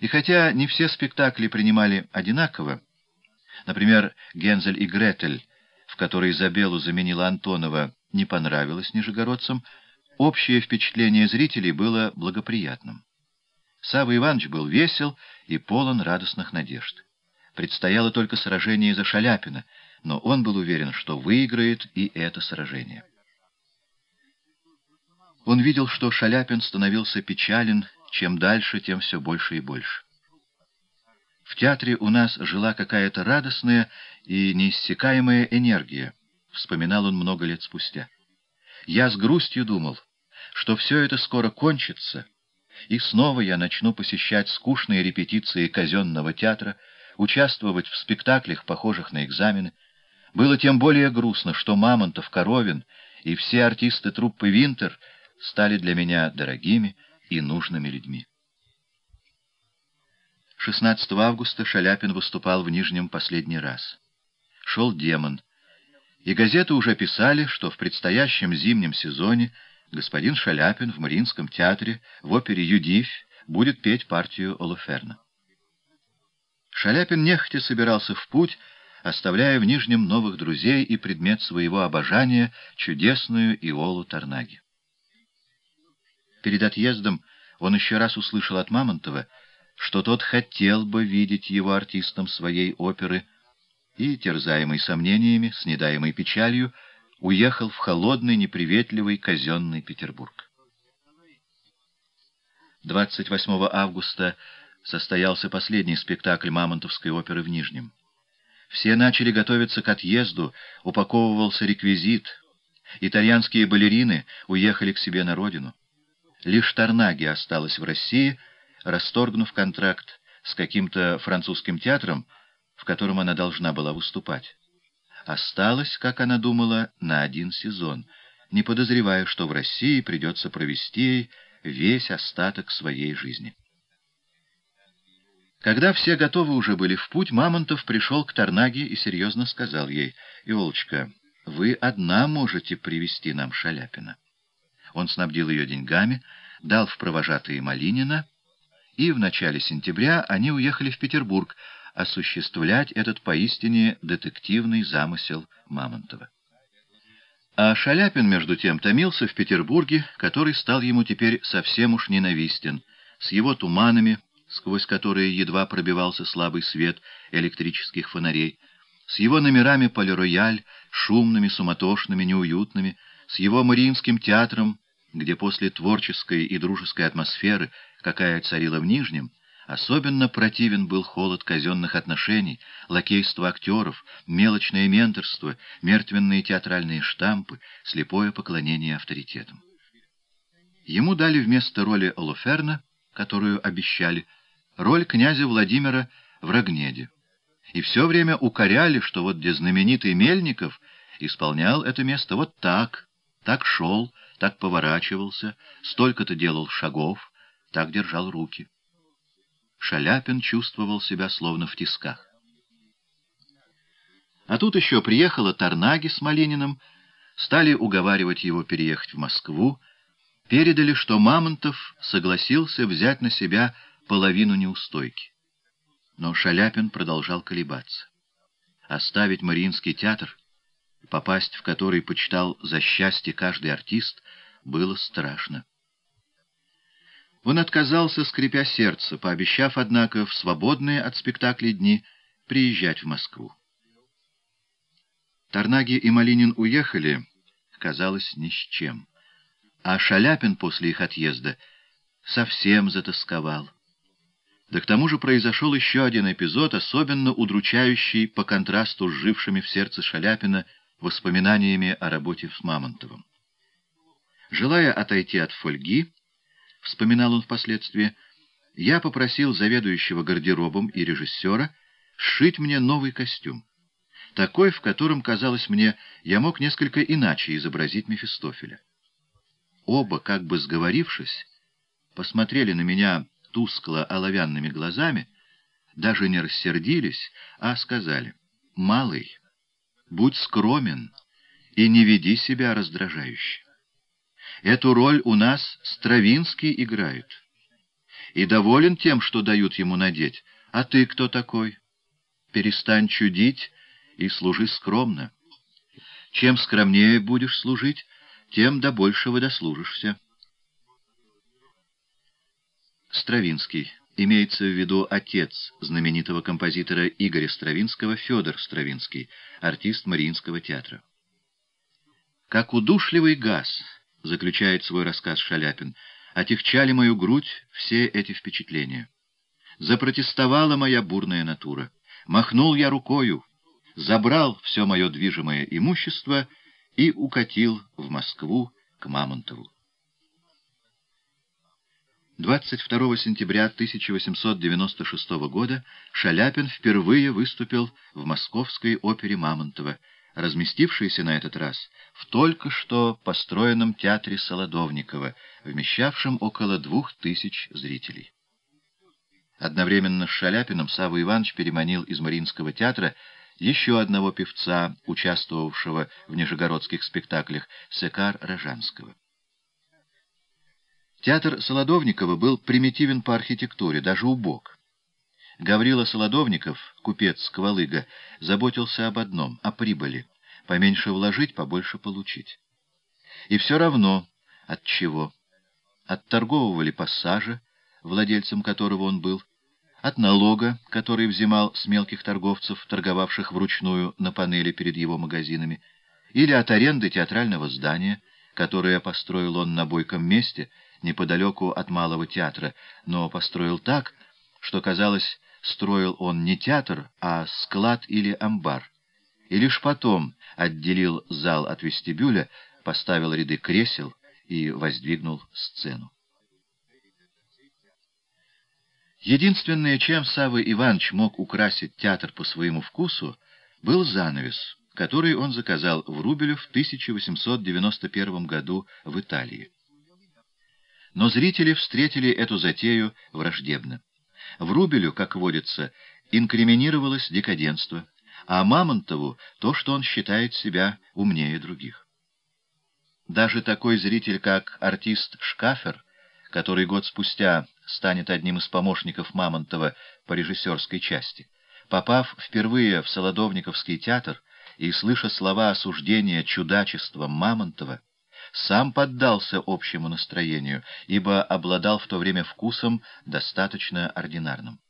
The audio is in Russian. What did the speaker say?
И хотя не все спектакли принимали одинаково, например, «Гензель и Гретель», в которой Изабеллу заменила Антонова, не понравилось нижегородцам, общее впечатление зрителей было благоприятным. Савва Иванович был весел и полон радостных надежд. Предстояло только сражение за Шаляпина, но он был уверен, что выиграет и это сражение. Он видел, что Шаляпин становился печален, чем дальше, тем все больше и больше. В театре у нас жила какая-то радостная и неиссякаемая энергия, вспоминал он много лет спустя. Я с грустью думал, что все это скоро кончится, и снова я начну посещать скучные репетиции казенного театра, участвовать в спектаклях, похожих на экзамены. Было тем более грустно, что Мамонтов, Коровин и все артисты труппы «Винтер» стали для меня дорогими и нужными людьми. 16 августа Шаляпин выступал в Нижнем последний раз. Шел демон. И газеты уже писали, что в предстоящем зимнем сезоне господин Шаляпин в Мариинском театре в опере «Юдивь» будет петь партию Олуферна. Шаляпин нехотя собирался в путь, оставляя в Нижнем новых друзей и предмет своего обожания, чудесную Иолу Тарнаги. Перед отъездом он еще раз услышал от Мамонтова, что тот хотел бы видеть его артистом своей оперы, и, терзаемый сомнениями, снедаемый печалью, уехал в холодный, неприветливый казенный Петербург. 28 августа состоялся последний спектакль Мамонтовской оперы в Нижнем. Все начали готовиться к отъезду, упаковывался реквизит. Итальянские балерины уехали к себе на родину. Лишь Тарнаги осталась в России, расторгнув контракт с каким-то французским театром, в котором она должна была выступать. Осталась, как она думала, на один сезон, не подозревая, что в России придется провести ей весь остаток своей жизни. Когда все готовы уже были в путь, Мамонтов пришел к Тарнаге и серьезно сказал ей, «Иолочка, вы одна можете привести нам Шаляпина». Он снабдил ее деньгами, дал в провожатые Малинина, и в начале сентября они уехали в Петербург осуществлять этот поистине детективный замысел Мамонтова. А Шаляпин, между тем, томился в Петербурге, который стал ему теперь совсем уж ненавистен, с его туманами, сквозь которые едва пробивался слабый свет электрических фонарей, с его номерами полирояль, шумными, суматошными, неуютными, с его Мариинским театром, где после творческой и дружеской атмосферы, какая царила в Нижнем, особенно противен был холод казенных отношений, лакейство актеров, мелочное менторство, мертвенные театральные штампы, слепое поклонение авторитетам. Ему дали вместо роли Олуферна, которую обещали, роль князя Владимира в Рогнеде. И все время укоряли, что вот где знаменитый Мельников исполнял это место вот так, так шел, так поворачивался, столько-то делал шагов, так держал руки. Шаляпин чувствовал себя словно в тисках. А тут еще приехала Тарнаги с Малининым, стали уговаривать его переехать в Москву, передали, что Мамонтов согласился взять на себя половину неустойки. Но Шаляпин продолжал колебаться. Оставить Мариинский театр, попасть в который почитал за счастье каждый артист, было страшно. Он отказался, скрипя сердце, пообещав, однако, в свободные от спектаклей дни приезжать в Москву. Тарнаги и Малинин уехали, казалось, ни с чем. А Шаляпин после их отъезда совсем затасковал. Да к тому же произошел еще один эпизод, особенно удручающий по контрасту с жившими в сердце Шаляпина воспоминаниями о работе с Мамонтовым. Желая отойти от фольги, вспоминал он впоследствии, я попросил заведующего гардеробом и режиссера сшить мне новый костюм. Такой, в котором, казалось мне, я мог несколько иначе изобразить Мефистофеля. Оба, как бы сговорившись, посмотрели на меня тускло оловянными глазами, даже не рассердились, а сказали, «Малый, будь скромен и не веди себя раздражающе. Эту роль у нас Стравинский играют. и доволен тем, что дают ему надеть. А ты кто такой? Перестань чудить и служи скромно. Чем скромнее будешь служить, тем до большего дослужишься. Стравинский. Имеется в виду отец знаменитого композитора Игоря Стравинского, Федор Стравинский, артист Мариинского театра. «Как удушливый газ», — заключает свой рассказ Шаляпин, — «отягчали мою грудь все эти впечатления. Запротестовала моя бурная натура. Махнул я рукою, забрал все мое движимое имущество и укатил в Москву к Мамонтову. 22 сентября 1896 года Шаляпин впервые выступил в московской опере Мамонтова, разместившейся на этот раз в только что построенном театре Солодовникова, вмещавшем около двух тысяч зрителей. Одновременно с Шаляпиным Савва Иванович переманил из Мариинского театра еще одного певца, участвовавшего в нижегородских спектаклях, Секар Рожанского. Театр Солодовникова был примитивен по архитектуре, даже убог. Гаврила Солодовников, купец Ковалыга, заботился об одном — о прибыли. Поменьше вложить, побольше получить. И все равно от чего? От торгового ли пассажа, владельцем которого он был, от налога, который взимал с мелких торговцев, торговавших вручную на панели перед его магазинами, или от аренды театрального здания, которое построил он на бойком месте, неподалеку от Малого театра, но построил так, что, казалось, строил он не театр, а склад или амбар. И лишь потом отделил зал от вестибюля, поставил ряды кресел и воздвигнул сцену. Единственное, чем Савва Иванович мог украсить театр по своему вкусу, был занавес, который он заказал в Рубелю в 1891 году в Италии. Но зрители встретили эту затею враждебно. В Рубелю, как водится, инкриминировалось декаденство, а Мамонтову — то, что он считает себя умнее других. Даже такой зритель, как артист Шкафер, который год спустя станет одним из помощников Мамонтова по режиссерской части, попав впервые в Солодовниковский театр и слыша слова осуждения чудачеством Мамонтова, сам поддался общему настроению, ибо обладал в то время вкусом достаточно ординарным.